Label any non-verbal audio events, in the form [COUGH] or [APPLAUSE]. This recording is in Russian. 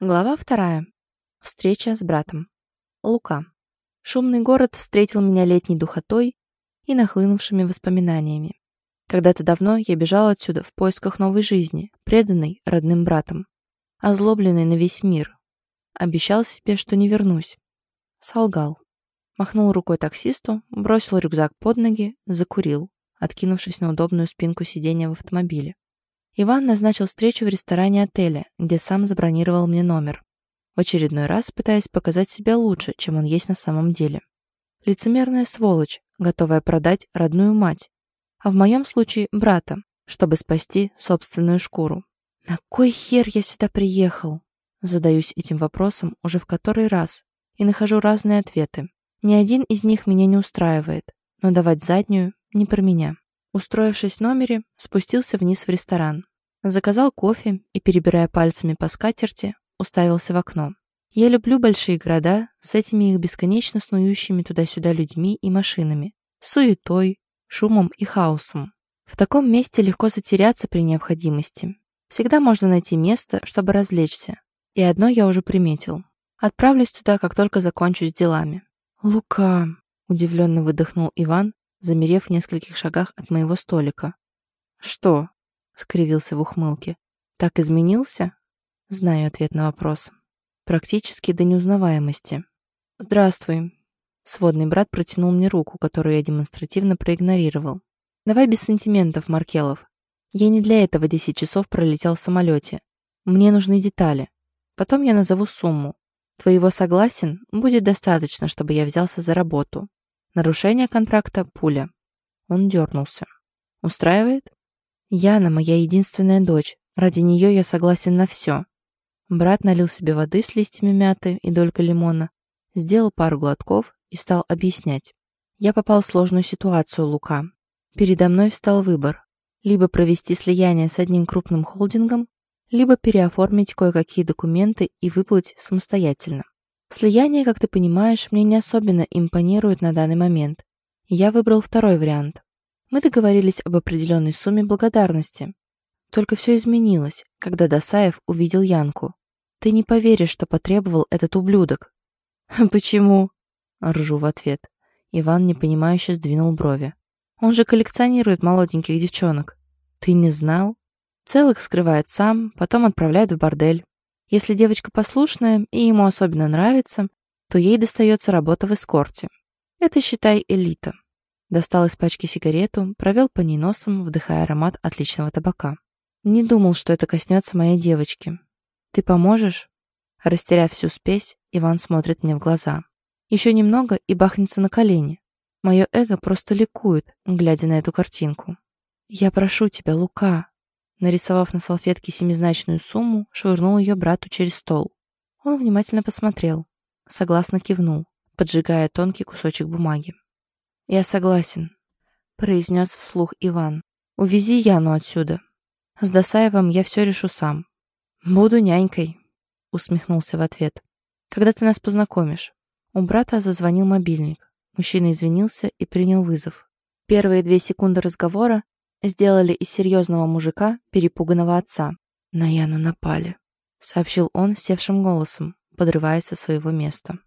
Глава вторая. Встреча с братом. Лука. Шумный город встретил меня летней духотой и нахлынувшими воспоминаниями. Когда-то давно я бежал отсюда в поисках новой жизни, преданный родным братом, озлобленный на весь мир. Обещал себе, что не вернусь. Солгал. Махнул рукой таксисту, бросил рюкзак под ноги, закурил, откинувшись на удобную спинку сиденья в автомобиле. Иван назначил встречу в ресторане отеля, где сам забронировал мне номер. В очередной раз пытаясь показать себя лучше, чем он есть на самом деле. Лицемерная сволочь, готовая продать родную мать, а в моем случае брата, чтобы спасти собственную шкуру. На кой хер я сюда приехал? Задаюсь этим вопросом уже в который раз и нахожу разные ответы. Ни один из них меня не устраивает, но давать заднюю не про меня. Устроившись в номере, спустился вниз в ресторан. Заказал кофе и, перебирая пальцами по скатерти, уставился в окно. Я люблю большие города с этими их бесконечно снующими туда-сюда людьми и машинами, суетой, шумом и хаосом. В таком месте легко затеряться при необходимости. Всегда можно найти место, чтобы развлечься. И одно я уже приметил. Отправлюсь туда, как только закончу с делами. «Лука!» – удивленно выдохнул Иван, замерев в нескольких шагах от моего столика. «Что?» Скривился в ухмылке. «Так изменился?» Знаю ответ на вопрос. Практически до неузнаваемости. «Здравствуй». Сводный брат протянул мне руку, которую я демонстративно проигнорировал. «Давай без сантиментов, Маркелов. Я не для этого десять часов пролетел в самолете. Мне нужны детали. Потом я назову сумму. Твоего согласен будет достаточно, чтобы я взялся за работу. Нарушение контракта – пуля». Он дернулся. «Устраивает?» Яна моя единственная дочь. Ради нее я согласен на все. Брат налил себе воды с листьями мяты и долькой лимона, сделал пару глотков и стал объяснять. Я попал в сложную ситуацию, Лука. Передо мной встал выбор. Либо провести слияние с одним крупным холдингом, либо переоформить кое-какие документы и выплыть самостоятельно. Слияние, как ты понимаешь, мне не особенно импонирует на данный момент. Я выбрал второй вариант. Мы договорились об определенной сумме благодарности. Только все изменилось, когда Досаев увидел Янку. Ты не поверишь, что потребовал этот ублюдок. [LAUGHS] Почему? Ржу в ответ. Иван непонимающе сдвинул брови. Он же коллекционирует молоденьких девчонок. Ты не знал? Целых скрывает сам, потом отправляет в бордель. Если девочка послушная и ему особенно нравится, то ей достается работа в эскорте. Это, считай, элита. Достал из пачки сигарету, провел по ней носом, вдыхая аромат отличного табака. Не думал, что это коснется моей девочки. Ты поможешь? Растеряв всю спесь, Иван смотрит мне в глаза. Еще немного и бахнется на колени. Мое эго просто ликует, глядя на эту картинку. «Я прошу тебя, Лука!» Нарисовав на салфетке семизначную сумму, швырнул ее брату через стол. Он внимательно посмотрел, согласно кивнул, поджигая тонкий кусочек бумаги. «Я согласен», — произнес вслух Иван. «Увези Яну отсюда. С Досаевым я все решу сам». «Буду нянькой», — усмехнулся в ответ. «Когда ты нас познакомишь?» У брата зазвонил мобильник. Мужчина извинился и принял вызов. Первые две секунды разговора сделали из серьезного мужика перепуганного отца. «На Яну напали», — сообщил он севшим голосом, подрываясь со своего места.